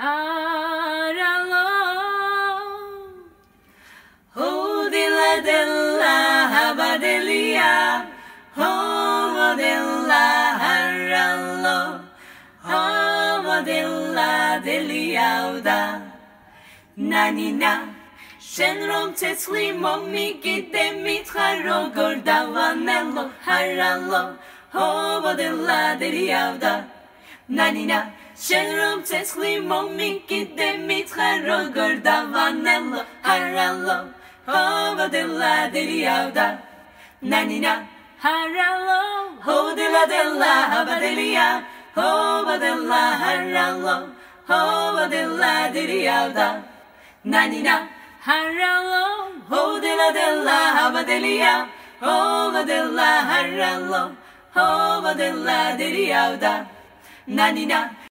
aralo Hodila della habadelia Homodilla haralo Homodilla deliauda ნანინა შენ რომ ცეცხლი მომიგიდე მითხარ როგორ დავანელო ჰარალო ჰობოდელა დერიავდა ნანინა Nanina, shenrom tetzli mommi gide mitcharo gorda vanello haralo, hovodella deliauda. Nanina, shenrom tetzli mommi gide mitcharo gorda vanello haralo, hovodella deliauda. Nanina, haralo, hodilla della habadelia, hovadilla haralo, hovadilla deliauda. Nanina, haralo, hodilla della habadelia, hovadilla haralo, hovadilla deliauda. Nanina,